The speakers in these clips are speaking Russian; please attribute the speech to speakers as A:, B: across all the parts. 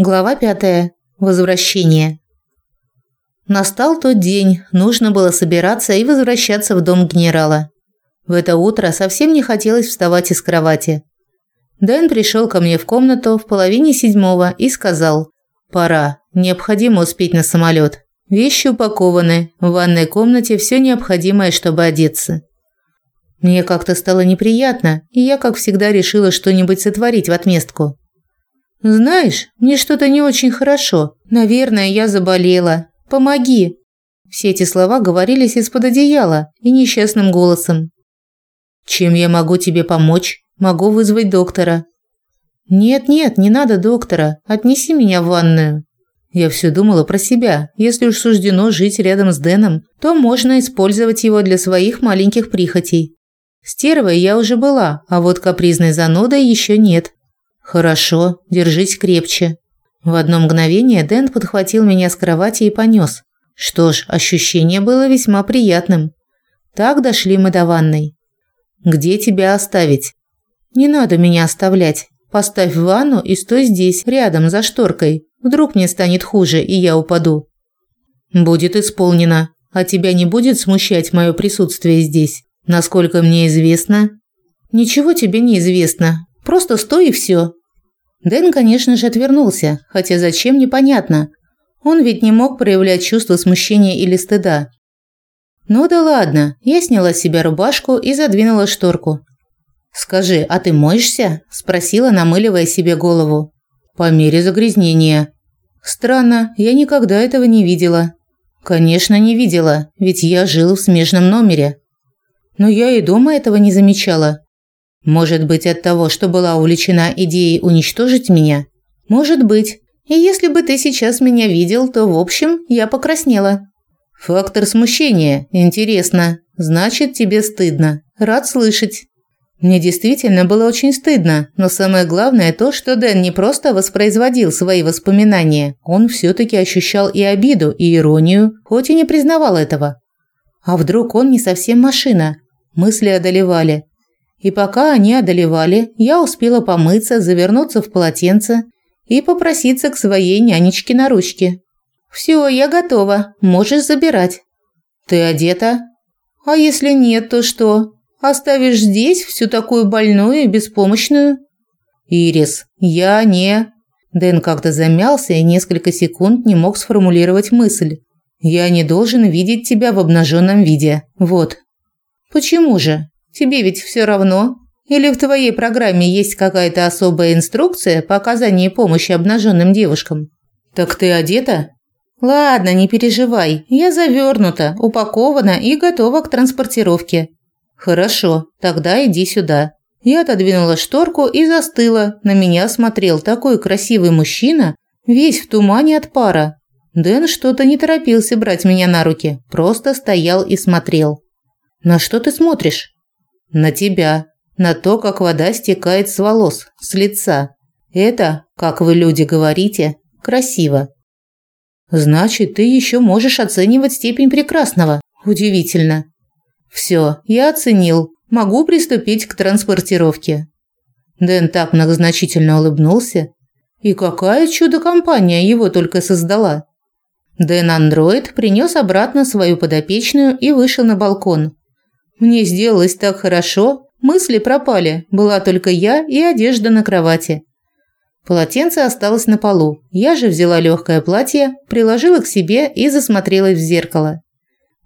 A: Глава пятая. Возвращение. Настал тот день, нужно было собираться и возвращаться в дом генерала. В это утро совсем не хотелось вставать из кровати. Дэн пришел ко мне в комнату в половине седьмого и сказал «Пора, необходимо успеть на самолет. Вещи упакованы, в ванной комнате все необходимое, чтобы одеться». Мне как-то стало неприятно, и я, как всегда, решила что-нибудь сотворить в отместку. «Знаешь, мне что-то не очень хорошо. Наверное, я заболела. Помоги!» Все эти слова говорились из-под одеяла и несчастным голосом. «Чем я могу тебе помочь? Могу вызвать доктора». «Нет-нет, не надо доктора. Отнеси меня в ванную». Я все думала про себя. Если уж суждено жить рядом с Дэном, то можно использовать его для своих маленьких прихотей. Стервой я уже была, а вот капризной занудой еще нет. Хорошо, держись крепче. В одно мгновение Дэн подхватил меня с кровати и понес. Что ж, ощущение было весьма приятным. Так дошли мы до ванной. Где тебя оставить? Не надо меня оставлять. Поставь в ванну и стой здесь, рядом, за шторкой. Вдруг мне станет хуже, и я упаду. Будет исполнено. А тебя не будет смущать мое присутствие здесь? Насколько мне известно? Ничего тебе не известно. Просто стой и все. Дэн, конечно же, отвернулся, хотя зачем непонятно. Он ведь не мог проявлять чувство смущения или стыда. Ну да ладно, я сняла с себя рубашку и задвинула шторку. «Скажи, а ты моешься?» – спросила, намыливая себе голову. «По мере загрязнения». «Странно, я никогда этого не видела». «Конечно, не видела, ведь я жил в смежном номере». «Но я и дома этого не замечала. Может быть, от того, что была увлечена идеей уничтожить меня? Может быть. И если бы ты сейчас меня видел, то, в общем, я покраснела. Фактор смущения. Интересно. Значит, тебе стыдно. Рад слышать. Мне действительно было очень стыдно, но самое главное то, что Дэн не просто воспроизводил свои воспоминания, он все-таки ощущал и обиду, и иронию, хоть и не признавал этого. А вдруг он не совсем машина? Мысли одолевали. И пока они одолевали, я успела помыться, завернуться в полотенце и попроситься к своей нянечке на ручки. «Все, я готова. Можешь забирать». «Ты одета?» «А если нет, то что? Оставишь здесь всю такую больную и беспомощную?» «Ирис, я не...» Дэн как-то замялся и несколько секунд не мог сформулировать мысль. «Я не должен видеть тебя в обнаженном виде. Вот». «Почему же?» Тебе ведь все равно. Или в твоей программе есть какая-то особая инструкция по оказанию помощи обнаженным девушкам? Так ты одета? Ладно, не переживай. Я завернута, упакована и готова к транспортировке. Хорошо, тогда иди сюда. Я отодвинула шторку и застыла. На меня смотрел такой красивый мужчина, весь в тумане от пара. Дэн что-то не торопился брать меня на руки, просто стоял и смотрел. «На что ты смотришь?» На тебя, на то, как вода стекает с волос, с лица. Это, как вы люди говорите, красиво. Значит, ты еще можешь оценивать степень прекрасного. Удивительно. Все, я оценил. Могу приступить к транспортировке. Дэн так многозначительно улыбнулся. И какая чудо-компания его только создала. Дэн Андроид принес обратно свою подопечную и вышел на балкон. Мне сделалось так хорошо, мысли пропали, была только я и одежда на кровати. Полотенце осталось на полу. Я же взяла легкое платье, приложила к себе и засмотрелась в зеркало.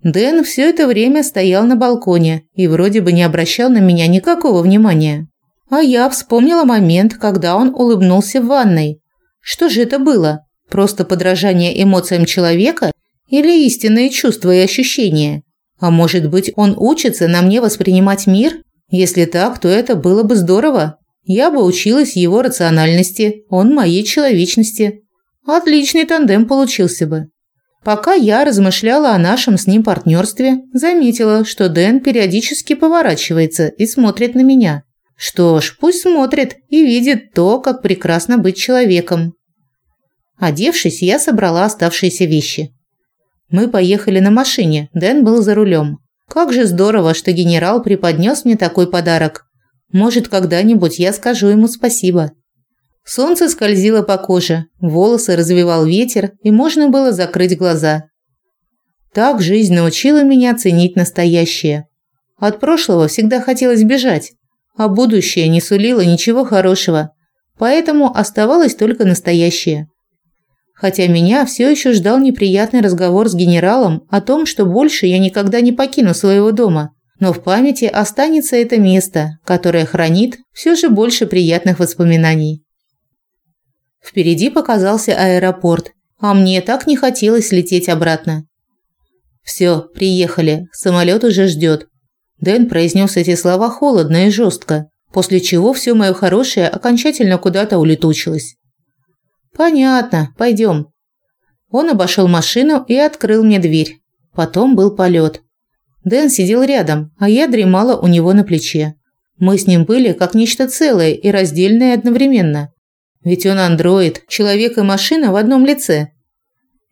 A: Дэн все это время стоял на балконе и вроде бы не обращал на меня никакого внимания. А я вспомнила момент, когда он улыбнулся в ванной. Что же это было? Просто подражание эмоциям человека или истинные чувства и ощущения? А может быть, он учится на мне воспринимать мир? Если так, то это было бы здорово. Я бы училась его рациональности, он моей человечности. Отличный тандем получился бы. Пока я размышляла о нашем с ним партнерстве, заметила, что Дэн периодически поворачивается и смотрит на меня. Что ж, пусть смотрит и видит то, как прекрасно быть человеком. Одевшись, я собрала оставшиеся вещи. Мы поехали на машине, Дэн был за рулем. Как же здорово, что генерал преподнес мне такой подарок. Может, когда-нибудь я скажу ему спасибо. Солнце скользило по коже, волосы развивал ветер, и можно было закрыть глаза. Так жизнь научила меня ценить настоящее. От прошлого всегда хотелось бежать, а будущее не сулило ничего хорошего, поэтому оставалось только настоящее. Хотя меня все еще ждал неприятный разговор с генералом о том, что больше я никогда не покину своего дома, но в памяти останется это место, которое хранит все же больше приятных воспоминаний. Впереди показался аэропорт, а мне так не хотелось лететь обратно. «Все, приехали, самолет уже ждет. Дэн произнес эти слова холодно и жестко, после чего все мое хорошее окончательно куда-то улетучилось. «Понятно, пойдем». Он обошел машину и открыл мне дверь. Потом был полет. Дэн сидел рядом, а я дремала у него на плече. Мы с ним были как нечто целое и раздельное одновременно. Ведь он андроид, человек и машина в одном лице.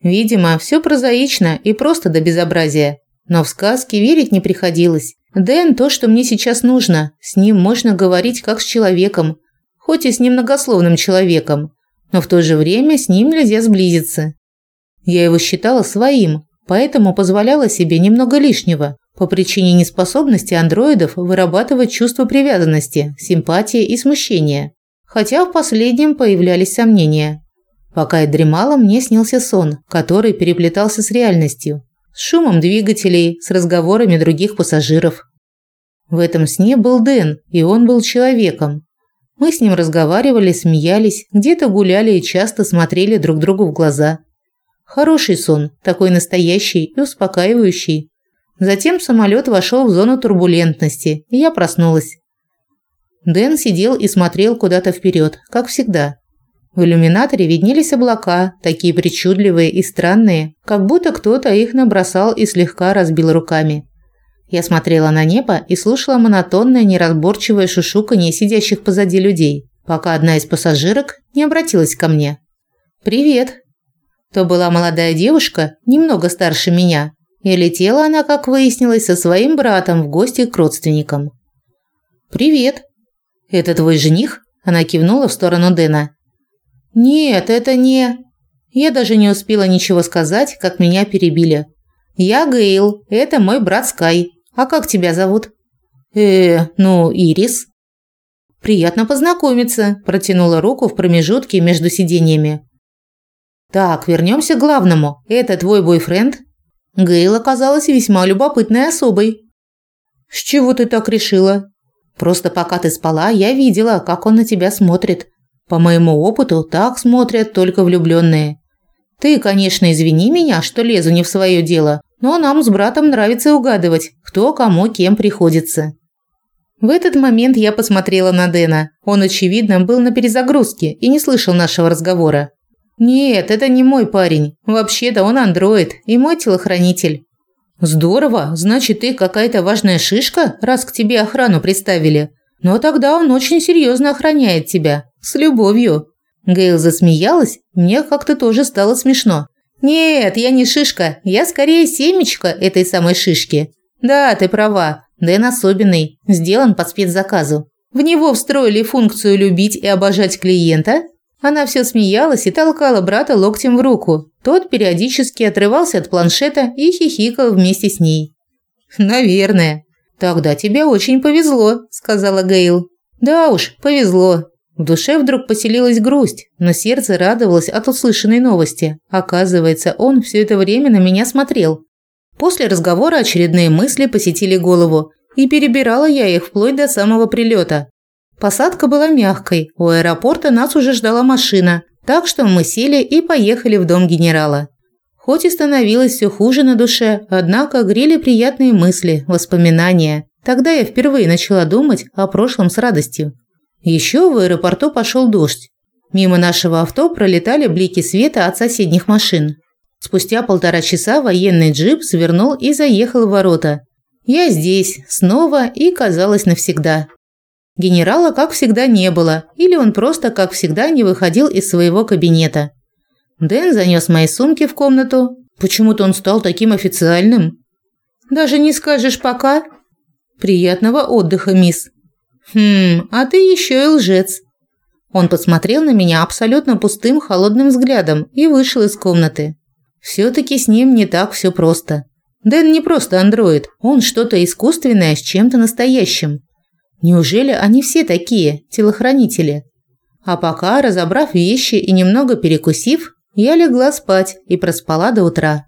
A: Видимо, все прозаично и просто до безобразия. Но в сказки верить не приходилось. Дэн то, что мне сейчас нужно. С ним можно говорить как с человеком, хоть и с немногословным человеком, но в то же время с ним нельзя сблизиться. Я его считала своим, поэтому позволяла себе немного лишнего по причине неспособности андроидов вырабатывать чувство привязанности, симпатии и смущения. Хотя в последнем появлялись сомнения. Пока я дремала, мне снился сон, который переплетался с реальностью с шумом двигателей, с разговорами других пассажиров. В этом сне был Дэн, и он был человеком. Мы с ним разговаривали, смеялись, где-то гуляли и часто смотрели друг другу в глаза. Хороший сон, такой настоящий и успокаивающий. Затем самолет вошел в зону турбулентности, и я проснулась. Дэн сидел и смотрел куда-то вперед, как всегда. В иллюминаторе виднелись облака, такие причудливые и странные, как будто кто-то их набросал и слегка разбил руками. Я смотрела на небо и слушала монотонное неразборчивое шушуканье сидящих позади людей, пока одна из пассажирок не обратилась ко мне. «Привет!» То была молодая девушка, немного старше меня, и летела она, как выяснилось, со своим братом в гости к родственникам. «Привет!» «Это твой жених?» Она кивнула в сторону Дэна. «Нет, это не...» Я даже не успела ничего сказать, как меня перебили. «Я Гейл, это мой брат Скай. А как тебя зовут?» «Э, ну, Ирис». «Приятно познакомиться», – протянула руку в промежутке между сиденьями. «Так, вернемся к главному. Это твой бойфренд?» Гейл оказалась весьма любопытной особой. «С чего ты так решила?» «Просто пока ты спала, я видела, как он на тебя смотрит. По моему опыту, так смотрят только влюбленные. Ты, конечно, извини меня, что лезу не в свое дело, но нам с братом нравится угадывать, кто кому кем приходится. В этот момент я посмотрела на Дэна. Он, очевидно, был на перезагрузке и не слышал нашего разговора. «Нет, это не мой парень. Вообще-то он андроид и мой телохранитель». «Здорово. Значит, ты какая-то важная шишка, раз к тебе охрану приставили. Но тогда он очень серьезно охраняет тебя. С любовью. Гейл засмеялась, мне как-то тоже стало смешно. Нет, я не шишка, я скорее семечко этой самой шишки. Да, ты права. Дэн особенный, сделан по спецзаказу. В него встроили функцию любить и обожать клиента. Она все смеялась и толкала брата локтем в руку. Тот периодически отрывался от планшета и хихикал вместе с ней. Наверное. Тогда тебе очень повезло, сказала Гейл. Да уж, повезло. В душе вдруг поселилась грусть, но сердце радовалось от услышанной новости. Оказывается, он все это время на меня смотрел. После разговора очередные мысли посетили голову, и перебирала я их вплоть до самого прилета. Посадка была мягкой, у аэропорта нас уже ждала машина, так что мы сели и поехали в дом генерала. Хоть и становилось все хуже на душе, однако грели приятные мысли, воспоминания. Тогда я впервые начала думать о прошлом с радостью. Еще в аэропорту пошел дождь. Мимо нашего авто пролетали блики света от соседних машин. Спустя полтора часа военный джип свернул и заехал в ворота. Я здесь, снова и, казалось, навсегда. Генерала, как всегда, не было, или он просто, как всегда, не выходил из своего кабинета. Дэн занес мои сумки в комнату. Почему-то он стал таким официальным. «Даже не скажешь пока?» «Приятного отдыха, мисс», «Хм, а ты еще и лжец». Он посмотрел на меня абсолютно пустым, холодным взглядом и вышел из комнаты. Все-таки с ним не так все просто. Дэн не просто андроид, он что-то искусственное с чем-то настоящим. Неужели они все такие, телохранители? А пока, разобрав вещи и немного перекусив, я легла спать и проспала до утра.